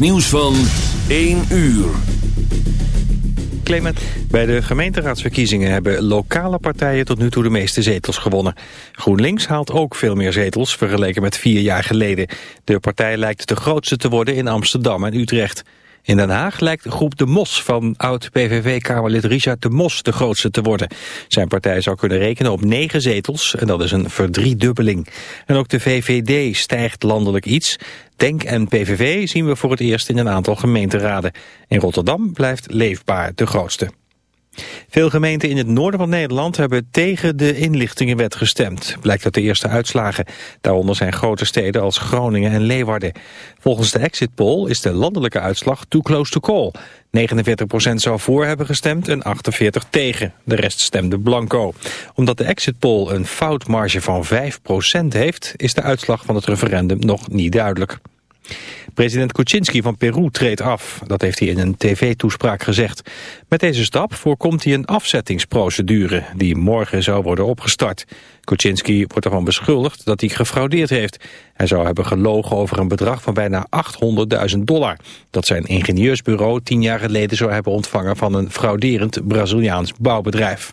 Nieuws van 1 uur. Clement. Bij de gemeenteraadsverkiezingen hebben lokale partijen tot nu toe de meeste zetels gewonnen. GroenLinks haalt ook veel meer zetels vergeleken met vier jaar geleden. De partij lijkt de grootste te worden in Amsterdam en Utrecht. In Den Haag lijkt groep De Mos van oud-PVV-kamerlid Richard De Mos de grootste te worden. Zijn partij zou kunnen rekenen op negen zetels en dat is een verdriedubbeling. En ook de VVD stijgt landelijk iets. Denk en PVV zien we voor het eerst in een aantal gemeenteraden. In Rotterdam blijft Leefbaar de grootste. Veel gemeenten in het noorden van Nederland hebben tegen de inlichtingenwet gestemd. Blijkt uit de eerste uitslagen. Daaronder zijn grote steden als Groningen en Leeuwarden. Volgens de exit poll is de landelijke uitslag too close to call. 49% zou voor hebben gestemd en 48% tegen. De rest stemde blanco. Omdat de exit poll een foutmarge van 5% heeft... is de uitslag van het referendum nog niet duidelijk. President Kuczynski van Peru treedt af. Dat heeft hij in een tv-toespraak gezegd. Met deze stap voorkomt hij een afzettingsprocedure... die morgen zou worden opgestart. Kuczynski wordt ervan beschuldigd dat hij gefraudeerd heeft. Hij zou hebben gelogen over een bedrag van bijna 800.000 dollar... dat zijn ingenieursbureau tien jaar geleden zou hebben ontvangen... van een frauderend Braziliaans bouwbedrijf.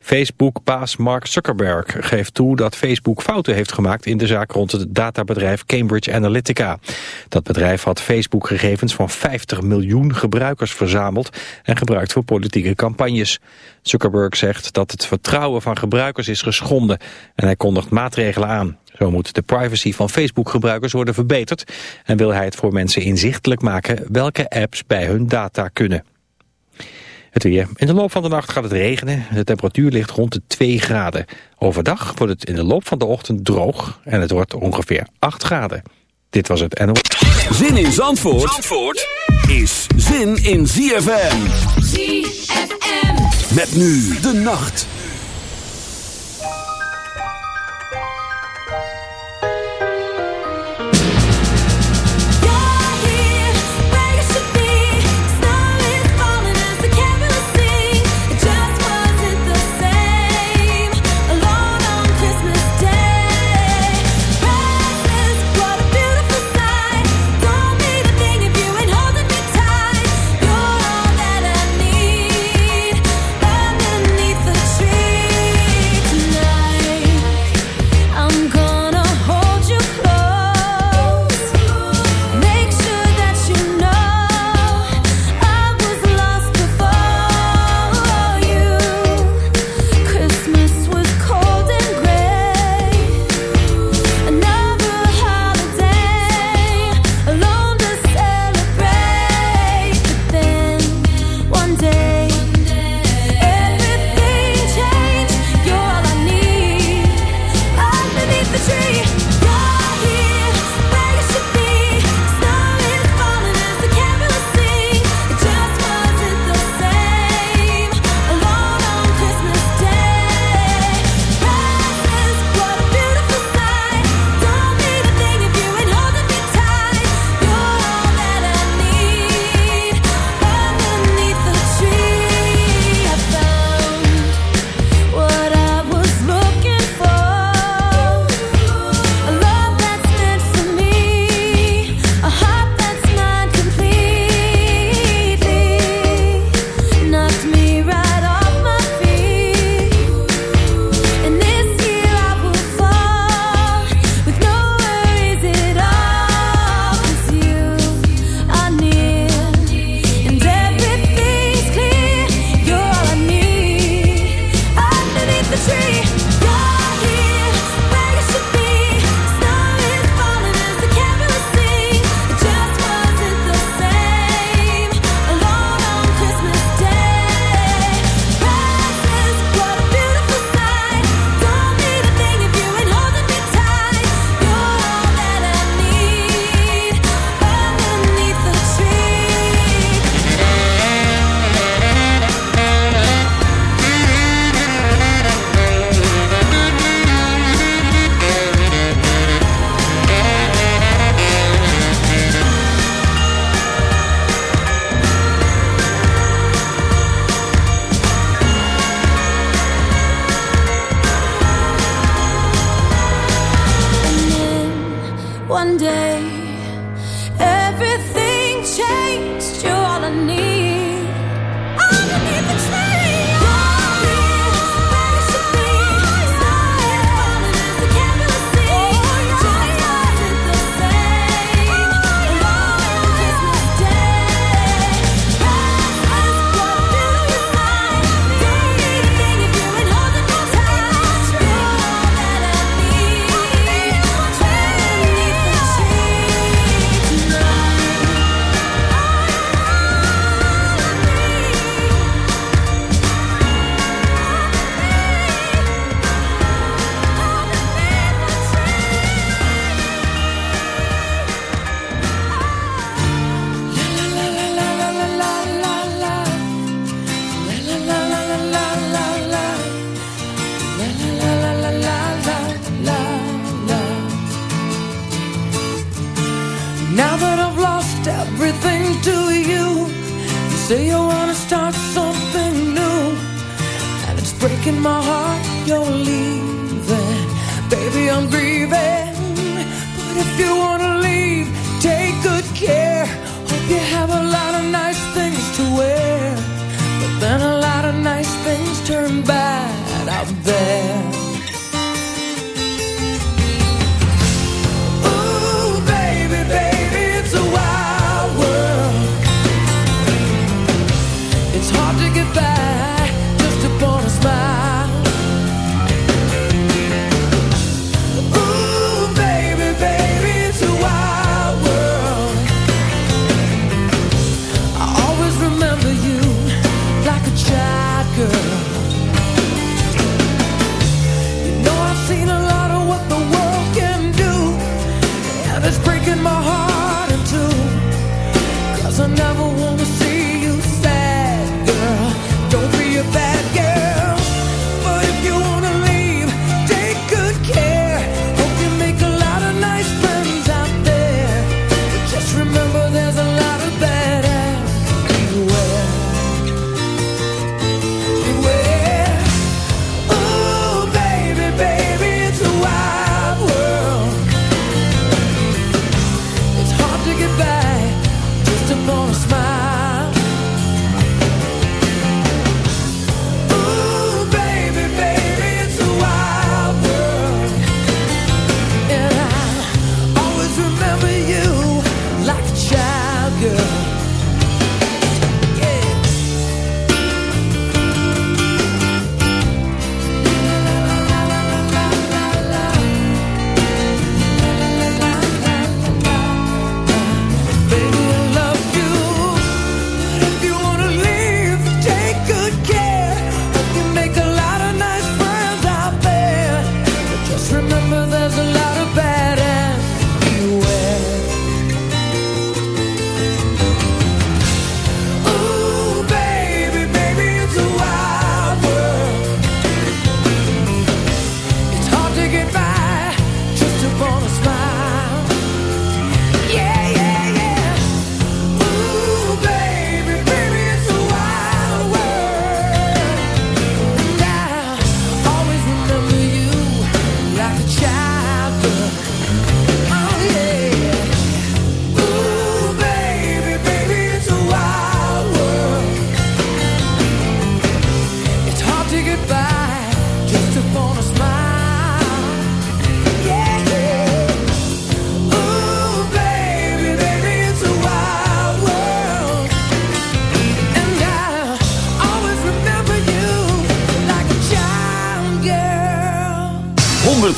Facebook-baas Mark Zuckerberg geeft toe dat Facebook fouten heeft gemaakt in de zaak rond het databedrijf Cambridge Analytica. Dat bedrijf had Facebook-gegevens van 50 miljoen gebruikers verzameld en gebruikt voor politieke campagnes. Zuckerberg zegt dat het vertrouwen van gebruikers is geschonden en hij kondigt maatregelen aan. Zo moet de privacy van Facebook-gebruikers worden verbeterd en wil hij het voor mensen inzichtelijk maken welke apps bij hun data kunnen. Het weer. In de loop van de nacht gaat het regenen. De temperatuur ligt rond de 2 graden. Overdag wordt het in de loop van de ochtend droog. En het wordt ongeveer 8 graden. Dit was het NO. Zin in Zandvoort, Zandvoort is zin in ZFM. ZFM. Met nu de nacht.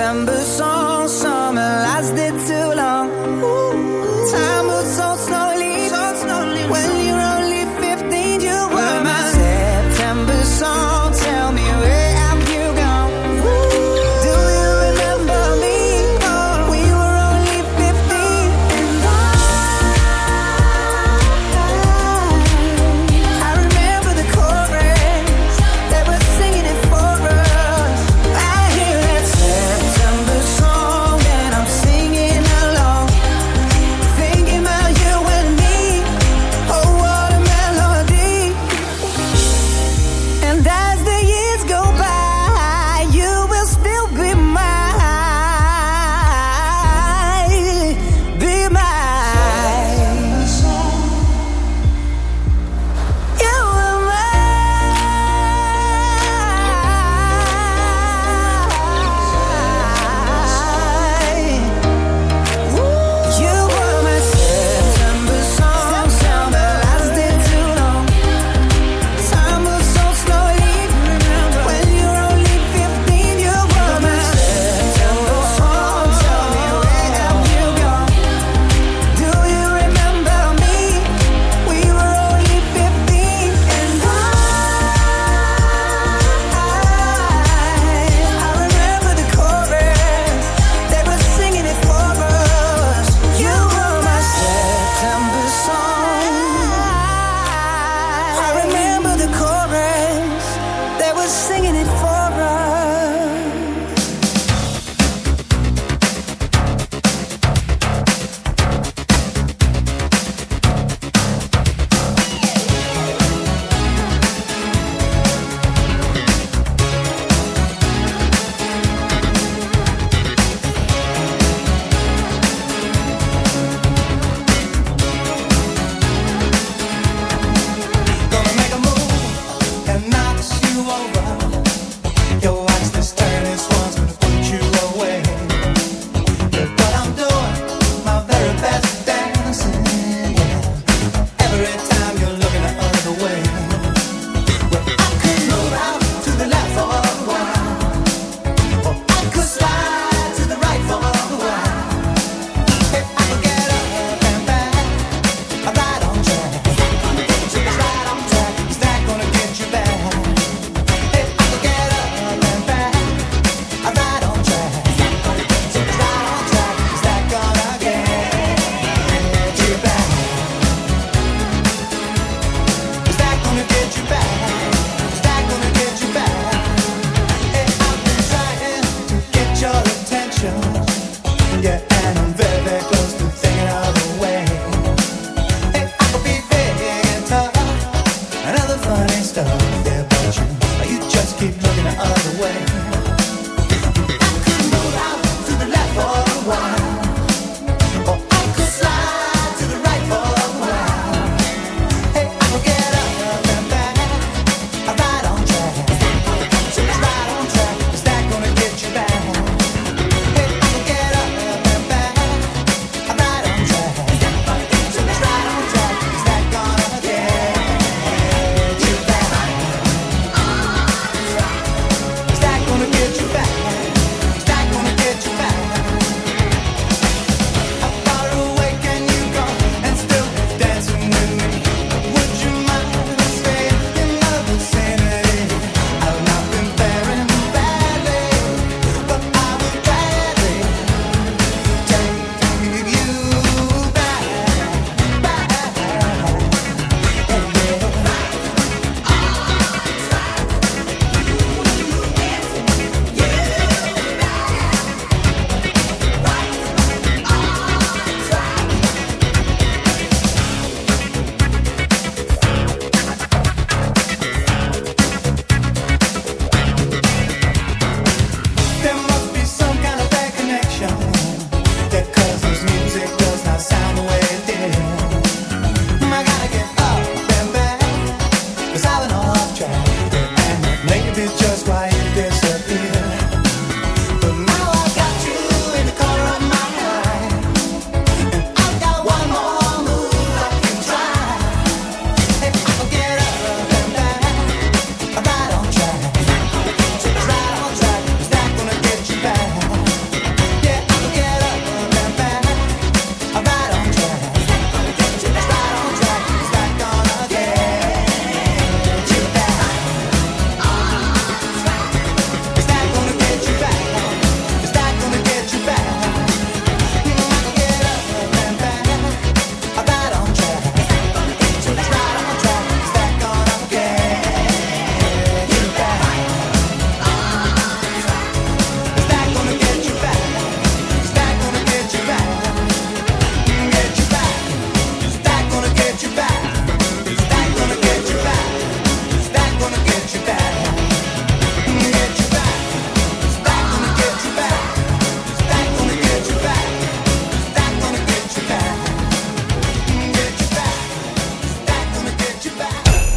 December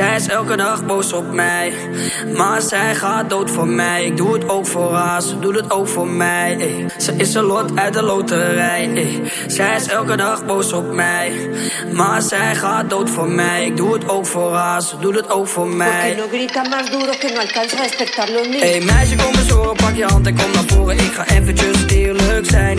Zij is elke dag boos op mij. Maar zij gaat dood voor mij. Ik doe het ook voor haar, ze doet het ook voor mij. Eh. Ze is een lot uit de loterij. Eh. Zij is elke dag boos op mij. Maar zij gaat dood voor mij. Ik doe het ook voor haar, ze doet het ook voor mij. no grita más duro que no alcanza a despertar los niños. Hey meisje, kom eens horen, pak je hand en kom naar voren. Ik ga eventjes eerlijk zijn.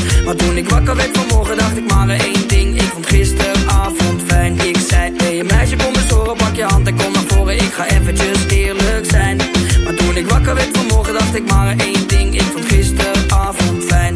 Maar toen ik wakker werd vanmorgen, dacht ik maar één ding. Ik vond gisteravond fijn. Ik zei, hey, meisje, kom eens horen, pak je hand en kom naar voren. Ik ga eventjes eerlijk zijn. Maar toen ik wakker werd vanmorgen, dacht ik maar één ding. Ik vond gisteravond fijn.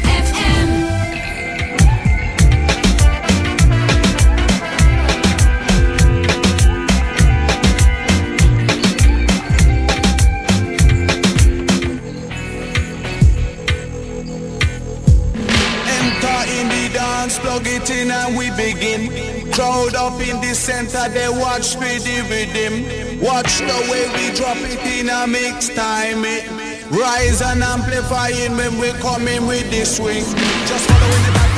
Plug it in and we begin. Crowd up in the center, they watch me the rhythm. Watch the way we drop it in a mix time. It rise and amplifying when we come in with the swing. Just follow following the pattern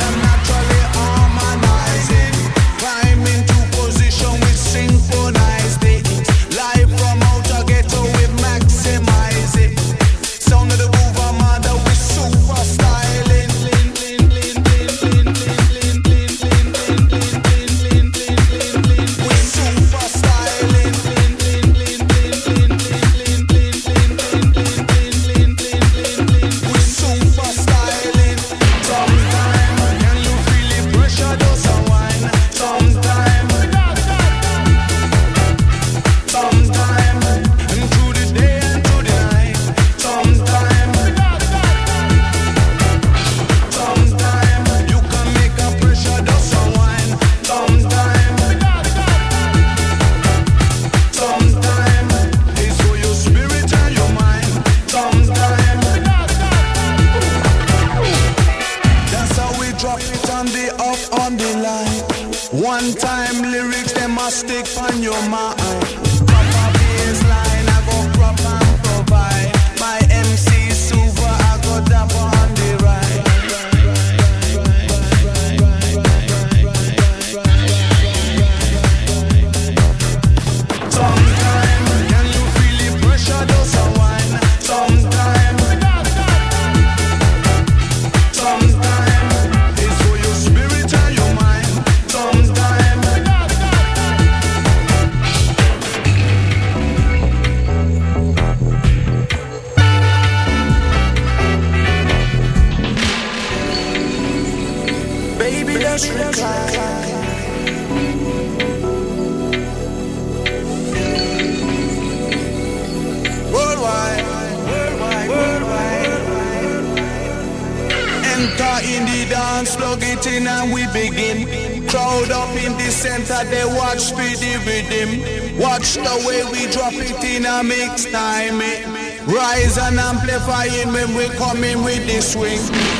when we come in with the swing.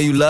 You love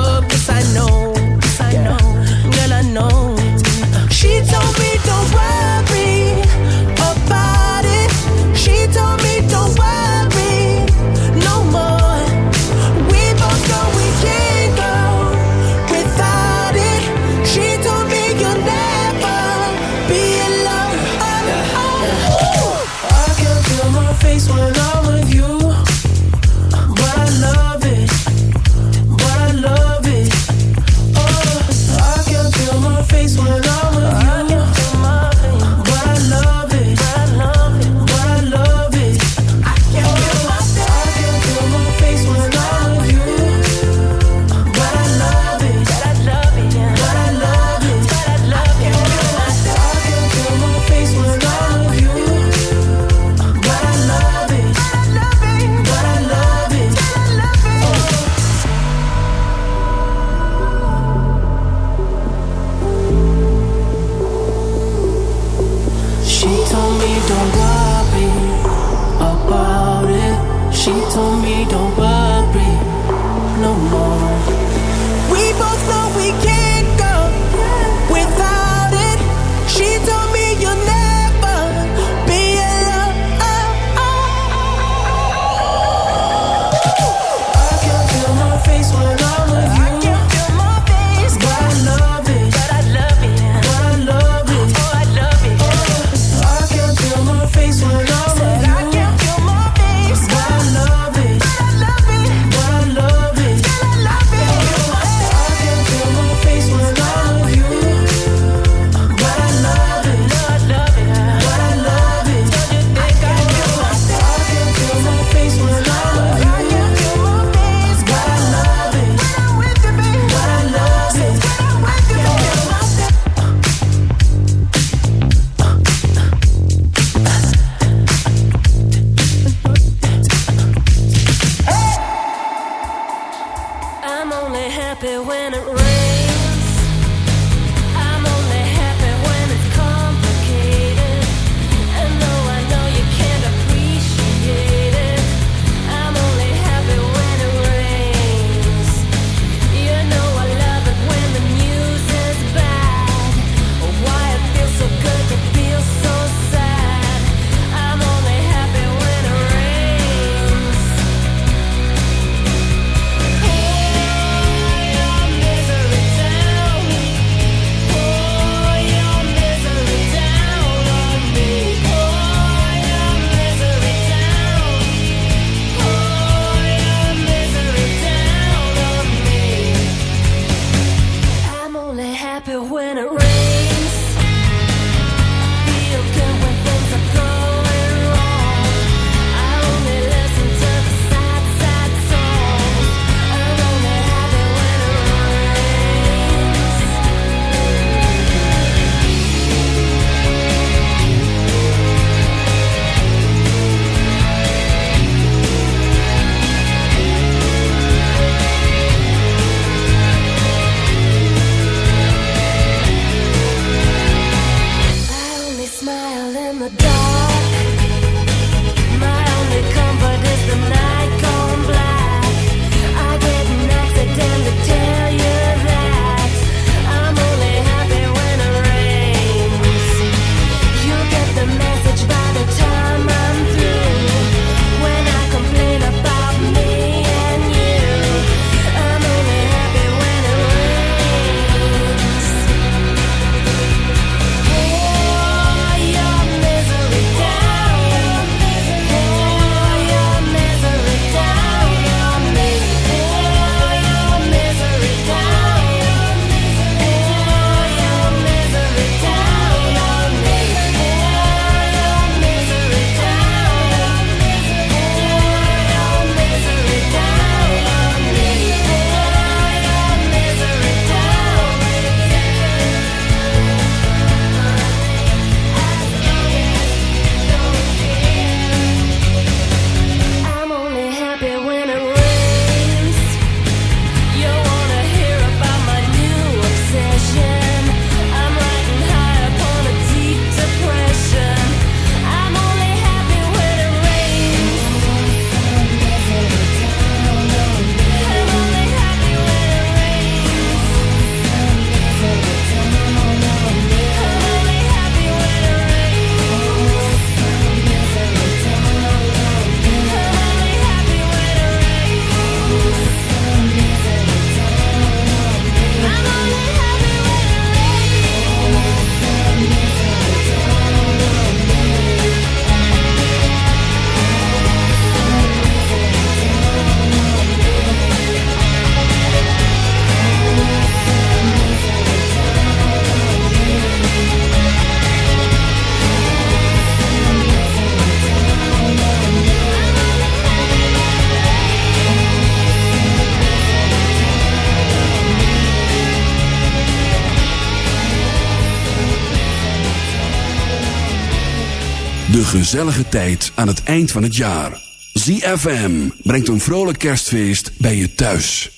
Gezellige tijd aan het eind van het jaar. ZFM brengt een vrolijk kerstfeest bij je thuis.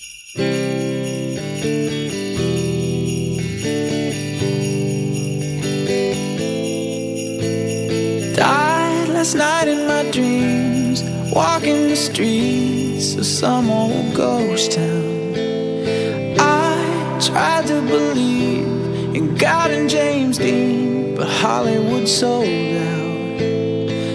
Died last night in my dreams, walking the streets of some old ghost town. I tried to believe in God and James Dean, but Hollywood sold out.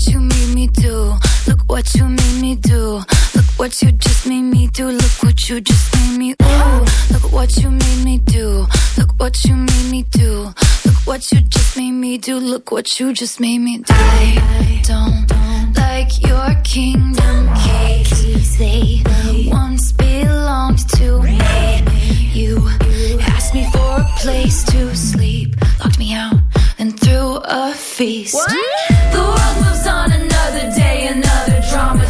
What you made me do. Look what you made me do. Look what you just made me do. Look what you just made me. Ooh, look what you made me do. Look what you made me do. Look what you just made me do. Look what you just made me do. I don't like your kingdom keys. They once belonged to me. You asked me for a place to sleep, locked me out, and threw a feast. The world moves on another day, another drama,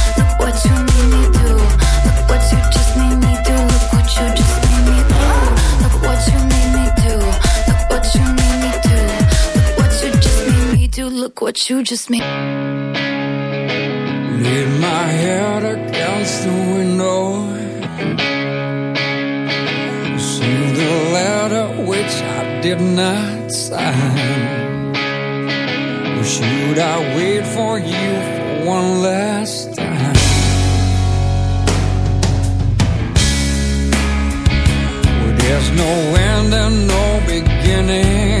What you just made. Laid my head against the window. Received a letter which I did not sign. Or should I wait for you for one last time? Well, there's no end and no beginning.